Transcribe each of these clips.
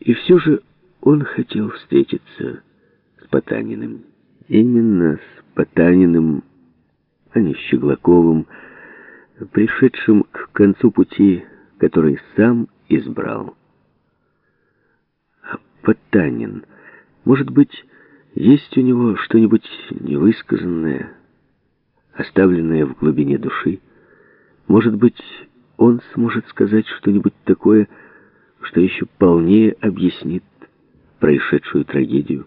И все же он хотел встретиться с Потаниным. Именно с Потаниным, а не Щеглаковым, пришедшим к концу пути, который сам избрал. А Потанин, может быть, есть у него что-нибудь невысказанное, оставленное в глубине души? Может быть, он сможет сказать что-нибудь такое, что еще полнее объяснит происшедшую трагедию?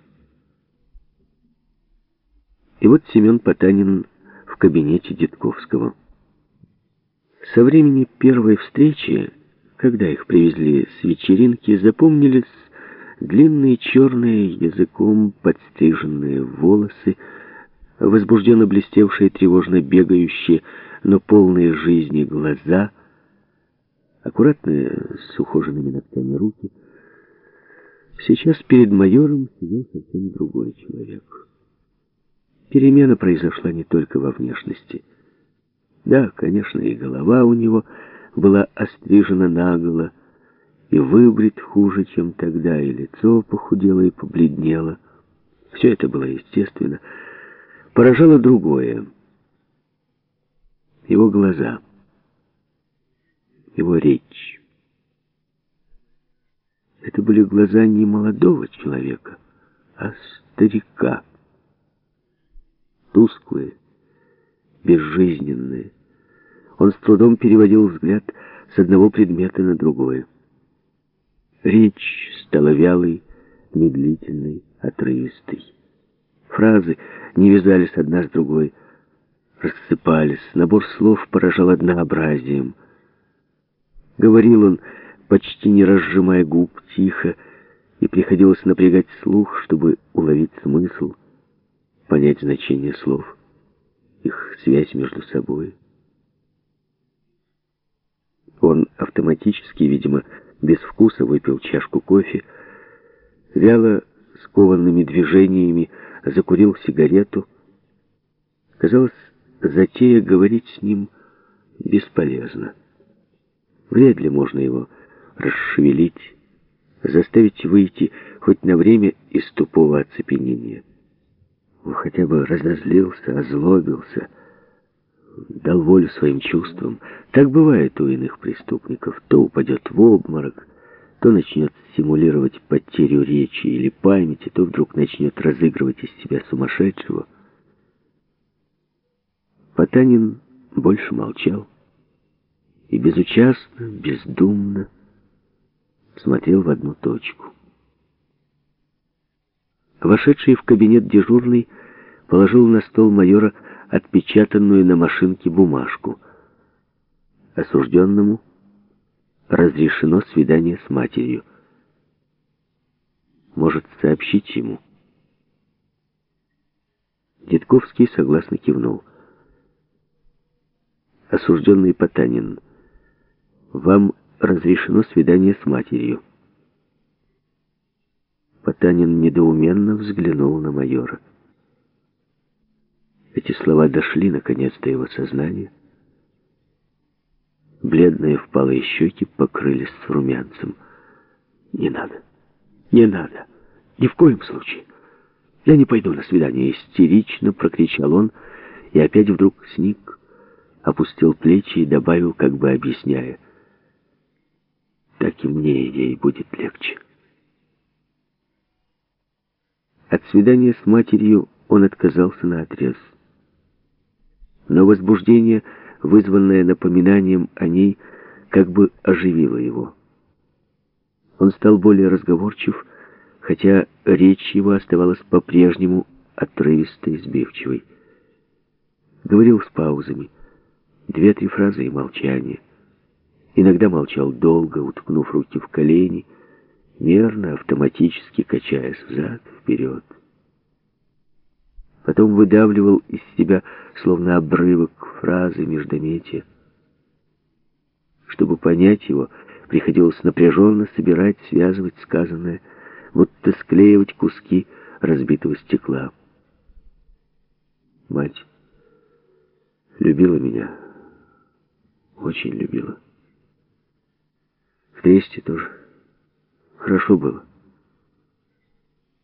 И вот Семен Потанин в кабинете Дедковского. Со времени первой встречи, когда их привезли с вечеринки, запомнились длинные черные языком подстриженные волосы, возбужденно блестевшие, тревожно бегающие, но полные жизни глаза, аккуратные с ухоженными ногтями руки. Сейчас перед майором сидел совсем другой человек. Перемена произошла не только во внешности. Да, конечно, и голова у него была острижена наголо, и выбрит хуже, чем тогда, и лицо похудело и побледнело. Все это было естественно. Поражало другое. Его глаза, его речь. Это были глаза не молодого человека, а старика. Тусклые, безжизненные. Он с трудом переводил взгляд с одного предмета на другой. Речь стала вялой, медлительной, отрывистой. Фразы не вязались одна с другой, рассыпались. Набор слов поражал однообразием. Говорил он, почти не разжимая губ, тихо, и приходилось напрягать слух, чтобы уловить смысл, понять значение слов, их связь между собой. Он автоматически, видимо, без вкуса выпил чашку кофе, вяло, скованными движениями закурил сигарету. Казалось, затея говорить с ним бесполезна. Вряд ли можно его расшевелить, заставить выйти хоть на время из тупого оцепенения. Он хотя бы разозлился, озлобился, дал волю своим чувствам. Так бывает у иных преступников. То упадет в обморок, то начнет симулировать потерю речи или памяти, то вдруг начнет разыгрывать из себя сумасшедшего. Потанин больше молчал и безучастно, бездумно смотрел в одну точку. Вошедший в кабинет дежурный положил на стол майора отпечатанную на машинке бумажку. Осужденному разрешено свидание с матерью. Может сообщить ему. Дедковский согласно кивнул. Осужденный Потанин, вам разрешено свидание с матерью. Потанин недоуменно взглянул на майора. Эти слова дошли, наконец, до его сознания. Бледные впалые щеки покрылись румянцем. «Не надо! Не надо! Ни в коем случае! Я не пойду на свидание!» Истерично прокричал он и опять вдруг сник, опустил плечи и добавил, как бы объясняя. «Так и мне ей будет легче». От свидания с матерью он отказался на отрез но возбуждение, вызванное напоминанием о ней, как бы оживило его. Он стал более разговорчив, хотя речь его оставалась по-прежнему отрывистой и сбивчивой. Говорил с паузами, две-три фразы и молчание. Иногда молчал долго, уткнув руки в колени, мерно, автоматически качаясь взад-вперед потом выдавливал из себя, словно обрывок фразы междометия. Чтобы понять его, приходилось напряженно собирать, связывать сказанное, будто склеивать куски разбитого стекла. Мать любила меня, очень любила. В Тресте тоже Хорошо было.